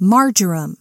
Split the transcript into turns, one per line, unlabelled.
marjoram.